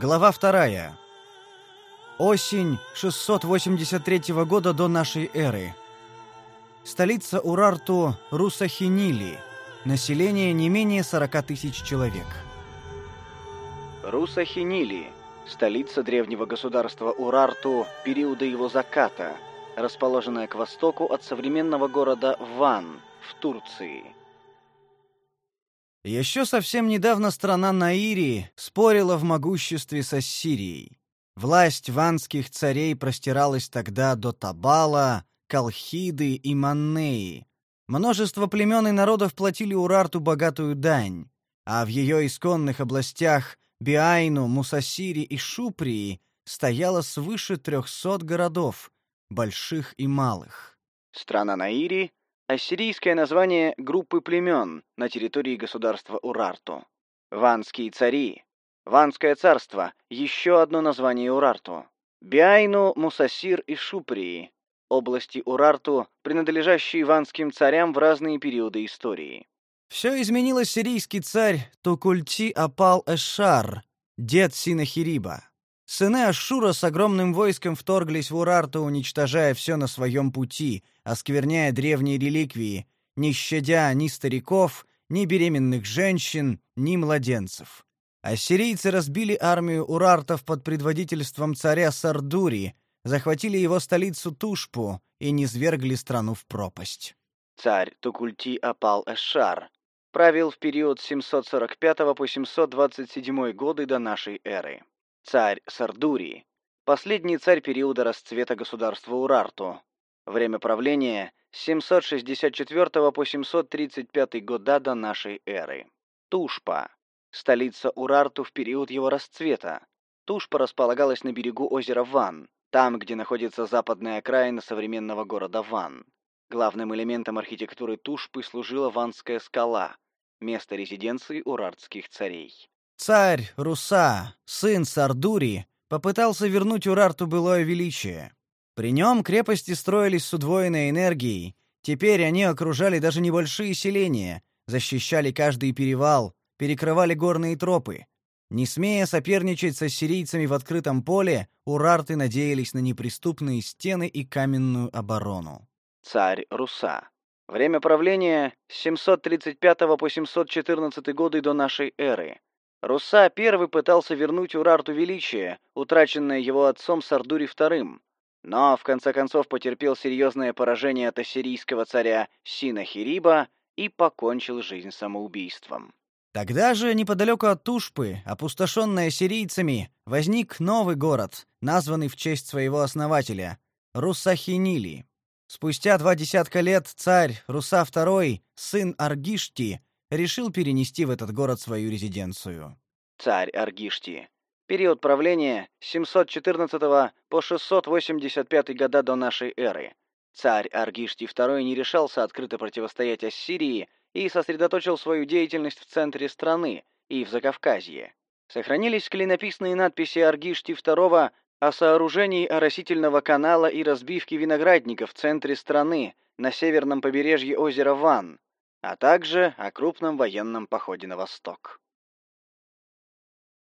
Глава вторая. Осень 683 года до нашей эры. Столица Урарту Русахинили. Население не менее 40 тысяч человек. Русахинили – столица древнего государства Урарту периода его заката, расположенная к востоку от современного города Ван в Турции. Еще совсем недавно страна Наири спорила в могуществе с Ассирией. Власть ванских царей простиралась тогда до Табала, Колхиды и Маннеи. Множество племен и народов платили Урарту богатую дань, а в ее исконных областях Биайну, Мусасири и Шуприи стояло свыше трехсот городов, больших и малых. Страна Наири Ассирийское название группы племен на территории государства Урарту. Ванские цари. Ванское царство – еще одно название Урарту. Биайну, Мусасир и Шуприи – области Урарту, принадлежащие ванским царям в разные периоды истории. Все изменилось сирийский царь Тукульти Апал Эшар, дед Синахириба. Сыны Ашура с огромным войском вторглись в Урарту, уничтожая все на своем пути, оскверняя древние реликвии, не щадя ни стариков, ни беременных женщин, ни младенцев. Ассирийцы разбили армию урартов под предводительством царя Сардури, захватили его столицу Тушпу и низвергли страну в пропасть. Царь Тукульти Апал Эшар правил в период с 745 по 727 годы до нашей эры царь Сардурии, последний царь периода расцвета государства Урарту. Время правления с 764 по 735 года до нашей эры. Тушпа, столица Урарту в период его расцвета. Тушпа располагалась на берегу озера Ван, там, где находится западная окраина современного города Ван. Главным элементом архитектуры Тушпы служила Ванская скала, место резиденции урартских царей. Царь Руса, сын Сардури, попытался вернуть Урарту былое величие. При нем крепости строились с удвоенной энергией, теперь они окружали даже небольшие селения, защищали каждый перевал, перекрывали горные тропы. Не смея соперничать с ассирийцами в открытом поле, урарты надеялись на неприступные стены и каменную оборону. Царь Руса. Время правления с 735 по 714 годы до нашей эры. Руса первый пытался вернуть Урарту величие, утраченное его отцом Сардури II, но в конце концов потерпел серьезное поражение от ассирийского царя Синахириба и покончил жизнь самоубийством. Тогда же, неподалеку от Тушпы, опустошенной ассирийцами, возник новый город, названный в честь своего основателя — Русахинили. Спустя два десятка лет царь Руса II, сын Аргишти, решил перенести в этот город свою резиденцию. Царь Аргишти. Период правления с 714 по 685 года до нашей эры. Царь Аргишти II не решался открыто противостоять Ассирии и сосредоточил свою деятельность в центре страны и в Закавказье. Сохранились клинописные надписи Аргишти II о сооружении оросительного канала и разбивке виноградников в центре страны на северном побережье озера Ван, а также о крупном военном походе на восток.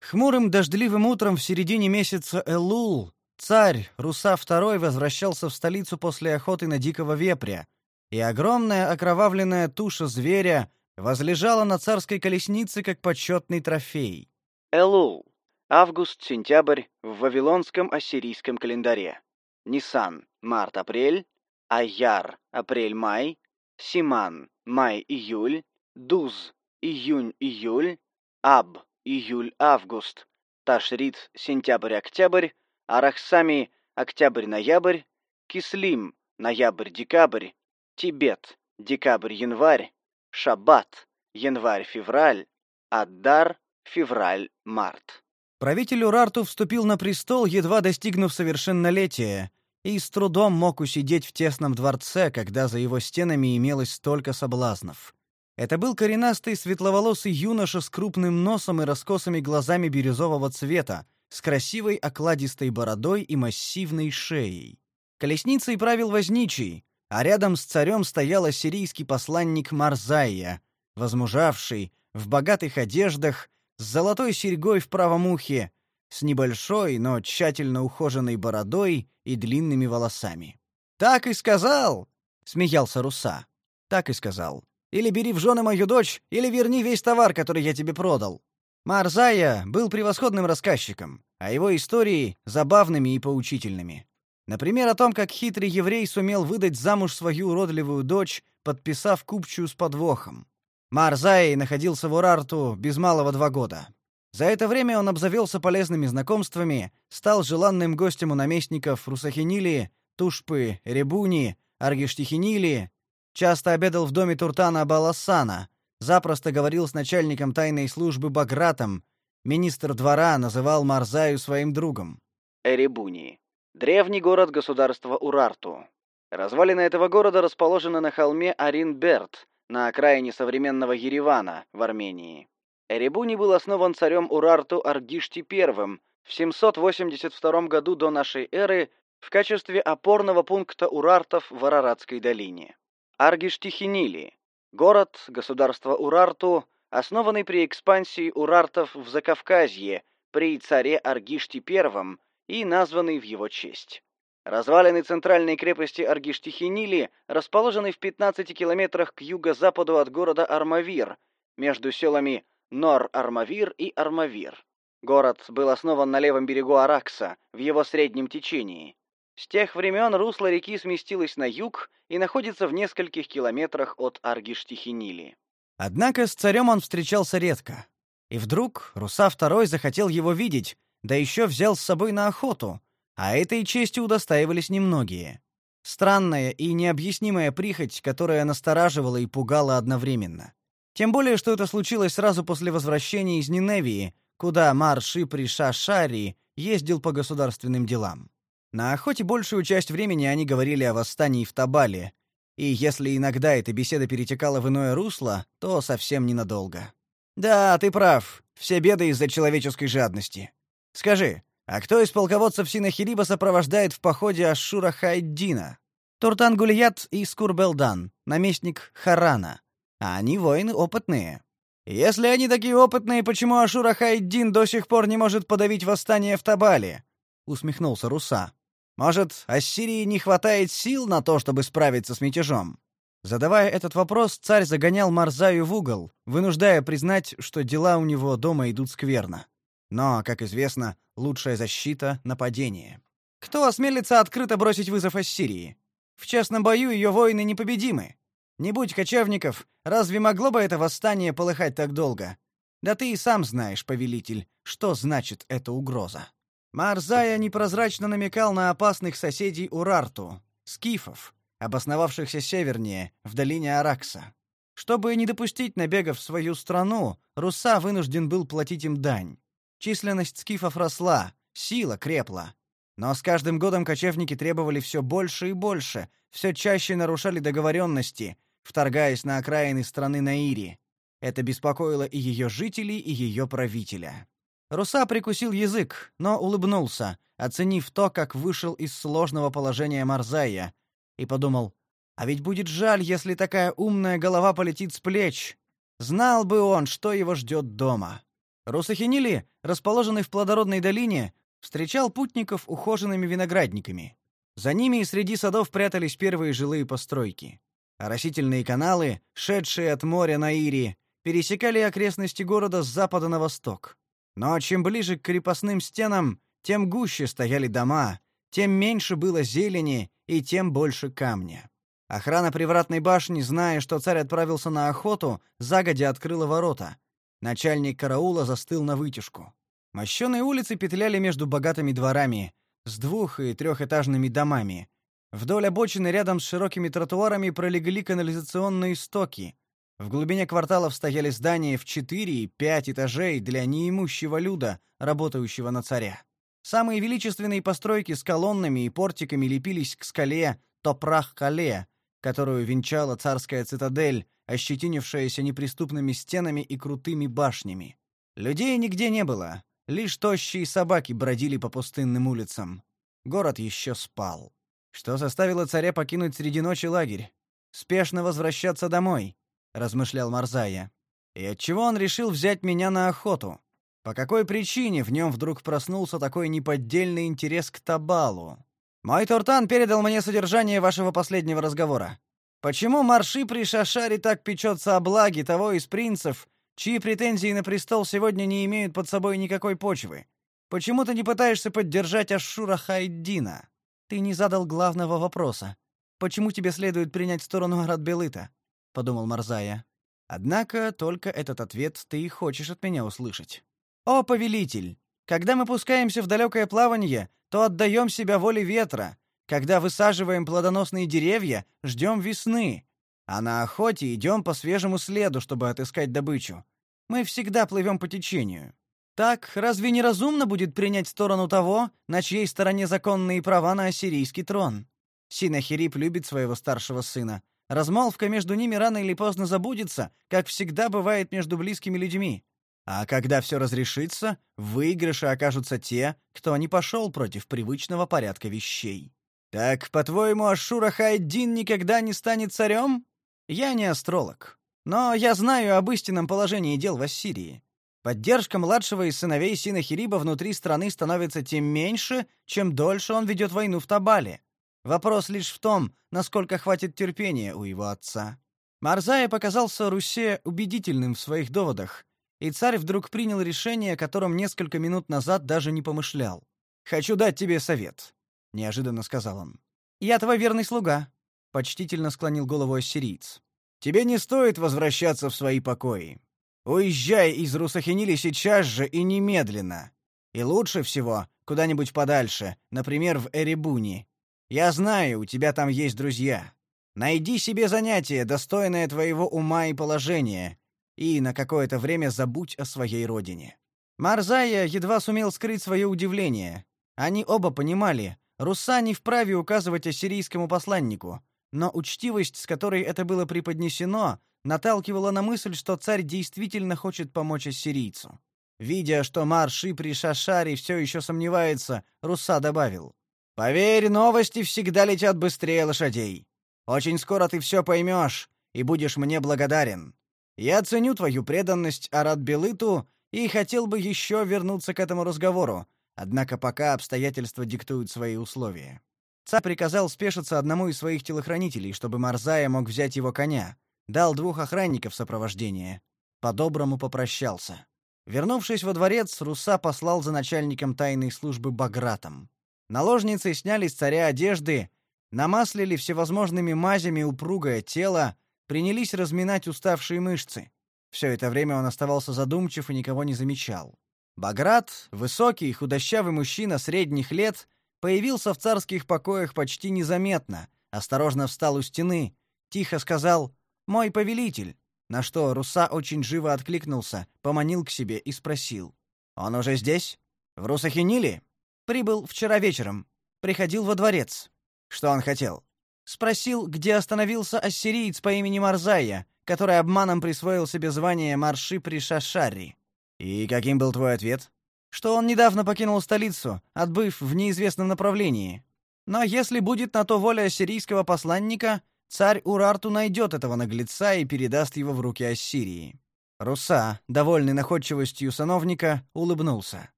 Хмурым дождливым утром в середине месяца Элул царь Руса II возвращался в столицу после охоты на дикого вепря, и огромная окровавленная туша зверя возлежала на царской колеснице как почетный трофей. Элул. Август-сентябрь в Вавилонском ассирийском календаре. Нисан. Март-апрель. Аяр. Апрель-май. Симан май-июль, Дуз июнь-июль, Аб июль-август, Ташрит сентябрь-октябрь, Арахсами октябрь-ноябрь, Кислим ноябрь-декабрь, Тибет декабрь-январь, Шаббат январь-февраль, Аддар февраль-март. Правитель Урарту вступил на престол, едва достигнув совершеннолетия, и с трудом мог усидеть в тесном дворце, когда за его стенами имелось столько соблазнов. Это был коренастый светловолосый юноша с крупным носом и раскосыми глазами бирюзового цвета, с красивой окладистой бородой и массивной шеей. Колесницей правил возничий, а рядом с царем стоял ассирийский посланник Марзайя, возмужавший, в богатых одеждах, с золотой серьгой в правом ухе, с небольшой, но тщательно ухоженной бородой и длинными волосами. «Так и сказал!» — смеялся Руса. «Так и сказал. Или бери в жены мою дочь, или верни весь товар, который я тебе продал». Марзая был превосходным рассказчиком, а его истории — забавными и поучительными. Например, о том, как хитрый еврей сумел выдать замуж свою уродливую дочь, подписав купчую с подвохом. Марзай находился в Урарту без малого два года. За это время он обзавелся полезными знакомствами, стал желанным гостем у наместников Русахинили, Тушпы, Ребуни, Аргиштихинили, часто обедал в доме Туртана Баласана, запросто говорил с начальником тайной службы Багратом, министр двора называл Марзаю своим другом. Эребуни. Древний город государства Урарту. Развалины этого города расположены на холме Аринберт, на окраине современного Еревана в Армении. Эребуни был основан царем Урарту Аргишти I в 782 году до нашей эры в качестве опорного пункта урартов в Араратской долине. Аргиштихинили – город, государство Урарту, основанный при экспансии урартов в Закавказье при царе Аргишти I и названный в его честь. Развалины центральной крепости Аргиштихинили расположены в 15 километрах к юго-западу от города Армавир, между селами Нор-Армавир и Армавир. Город был основан на левом берегу Аракса, в его среднем течении. С тех времен русло реки сместилось на юг и находится в нескольких километрах от Аргиштихинили. Однако с царем он встречался редко. И вдруг Руса II захотел его видеть, да еще взял с собой на охоту, а этой честью удостаивались немногие. Странная и необъяснимая прихоть, которая настораживала и пугала одновременно. Тем более, что это случилось сразу после возвращения из Ниневии, куда Мар Шипри Шашари ездил по государственным делам. На охоте большую часть времени они говорили о восстании в Табале, и если иногда эта беседа перетекала в иное русло, то совсем ненадолго. «Да, ты прав. Все беды из-за человеческой жадности. Скажи, а кто из полководцев Синахириба сопровождает в походе Ашура Хайддина?» «Туртан Гульят и Скурбелдан, наместник Харана. А они воины опытные. Если они такие опытные, почему Ашура Хайддин до сих пор не может подавить восстание в Табале? усмехнулся Руса. Может, Ассирии не хватает сил на то, чтобы справиться с мятежом? Задавая этот вопрос, царь загонял Марзаю в угол, вынуждая признать, что дела у него дома идут скверно. Но, как известно, лучшая защита нападение. Кто осмелится открыто бросить вызов Ассирии? В честном бою ее воины непобедимы. Не будь кочевников, разве могло бы это восстание полыхать так долго? Да ты и сам знаешь, повелитель, что значит эта угроза. Марзая непрозрачно намекал на опасных соседей Урарту, скифов, обосновавшихся севернее, в долине Аракса. Чтобы не допустить набегов в свою страну, Руса вынужден был платить им дань. Численность скифов росла, сила крепла. Но с каждым годом кочевники требовали все больше и больше, все чаще нарушали договоренности, вторгаясь на окраины страны Наири. Это беспокоило и ее жителей, и ее правителя. Руса прикусил язык, но улыбнулся, оценив то, как вышел из сложного положения Марзая, и подумал: а ведь будет жаль, если такая умная голова полетит с плеч. Знал бы он, что его ждет дома. Русахинили, расположенный в плодородной долине, встречал путников ухоженными виноградниками. За ними и среди садов прятались первые жилые постройки. Оросительные каналы, шедшие от моря на Ири, пересекали окрестности города с запада на восток. Но чем ближе к крепостным стенам, тем гуще стояли дома, тем меньше было зелени и тем больше камня. Охрана привратной башни, зная, что царь отправился на охоту, загодя открыла ворота. Начальник караула застыл на вытяжку. Мощеные улицы петляли между богатыми дворами с двух- и трехэтажными домами, Вдоль обочины рядом с широкими тротуарами пролегли канализационные стоки. В глубине кварталов стояли здания в четыре и пять этажей для неимущего люда, работающего на царя. Самые величественные постройки с колоннами и портиками лепились к скале Топрах-Кале, которую венчала царская цитадель, ощетинившаяся неприступными стенами и крутыми башнями. Людей нигде не было, лишь тощие собаки бродили по пустынным улицам. Город еще спал. Что заставило царя покинуть среди ночи лагерь? Спешно возвращаться домой, размышлял Марзая. И отчего он решил взять меня на охоту? По какой причине в нем вдруг проснулся такой неподдельный интерес к Табалу? Мой Тортан передал мне содержание вашего последнего разговора. Почему Марши при Шашаре так печется о благе того из принцев, чьи претензии на престол сегодня не имеют под собой никакой почвы? Почему ты не пытаешься поддержать Ашшура Хайддина? Ты не задал главного вопроса. Почему тебе следует принять сторону Арадбелыта? подумал Марзая. Однако только этот ответ ты и хочешь от меня услышать. О, повелитель, когда мы пускаемся в далекое плавание, то отдаем себя воле ветра. Когда высаживаем плодоносные деревья, ждем весны. А на охоте идем по свежему следу, чтобы отыскать добычу. Мы всегда плывем по течению. Так, разве не разумно будет принять сторону того, на чьей стороне законные права на ассирийский трон? Синахирип любит своего старшего сына, Размолвка между ними рано или поздно забудется, как всегда бывает между близкими людьми. А когда все разрешится, в окажутся те, кто не пошел против привычного порядка вещей. Так, по-твоему, Ашура Хайдин никогда не станет царем? Я не астролог, но я знаю об истинном положении дел в Ассирии. Поддержка младшего из сыновей Синахириба внутри страны становится тем меньше, чем дольше он ведет войну в Табале. Вопрос лишь в том, насколько хватит терпения у его отца. Марзая показался Русе убедительным в своих доводах, и царь вдруг принял решение, о котором несколько минут назад даже не помышлял. «Хочу дать тебе совет», — неожиданно сказал он. «Я твой верный слуга», — почтительно склонил голову ассириец. «Тебе не стоит возвращаться в свои покои. Уезжай из Русахинили сейчас же и немедленно. И лучше всего куда-нибудь подальше, например, в Эребуни, я знаю, у тебя там есть друзья. Найди себе занятие, достойное твоего ума и положения, и на какое-то время забудь о своей родине. Марзая едва сумел скрыть свое удивление. Они оба понимали, Руса не вправе указывать ассирийскому посланнику, но учтивость, с которой это было преподнесено, наталкивала на мысль, что царь действительно хочет помочь ассирийцу. Видя, что Марши при Шашаре все еще сомневается, Руса добавил: Поверь, новости всегда летят быстрее лошадей. Очень скоро ты все поймешь и будешь мне благодарен. Я ценю твою преданность Арат-Белыту и хотел бы еще вернуться к этому разговору, однако пока обстоятельства диктуют свои условия. Царь приказал спешиться одному из своих телохранителей, чтобы Марзая мог взять его коня, дал двух охранников сопровождения, по-доброму попрощался. Вернувшись во дворец, Руса послал за начальником тайной службы Багратом. Наложницы сняли с царя одежды, намаслили всевозможными мазями упругое тело, принялись разминать уставшие мышцы. Все это время он оставался задумчив и никого не замечал. Баграт, высокий худощавый мужчина средних лет, появился в царских покоях почти незаметно, осторожно встал у стены, тихо сказал «Мой повелитель», на что Руса очень живо откликнулся, поманил к себе и спросил «Он уже здесь? В Русахиниле?» Прибыл вчера вечером. Приходил во дворец. Что он хотел? Спросил, где остановился ассириец по имени Марзая, который обманом присвоил себе звание марши при Шашари. И каким был твой ответ? Что он недавно покинул столицу, отбыв в неизвестном направлении. Но если будет на то воля ассирийского посланника, царь Урарту найдет этого наглеца и передаст его в руки Ассирии. Руса, довольный находчивостью сановника, улыбнулся.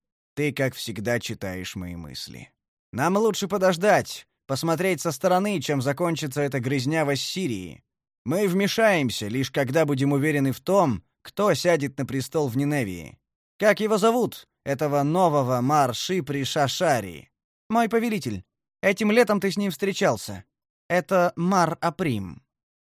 Ты, как всегда, читаешь мои мысли. Нам лучше подождать, посмотреть со стороны, чем закончится эта грызня в Ассирии. Мы вмешаемся, лишь когда будем уверены в том, кто сядет на престол в Ниневии. Как его зовут, этого нового Марши при Шашари? Мой повелитель, этим летом ты с ним встречался. Это Мар Априм.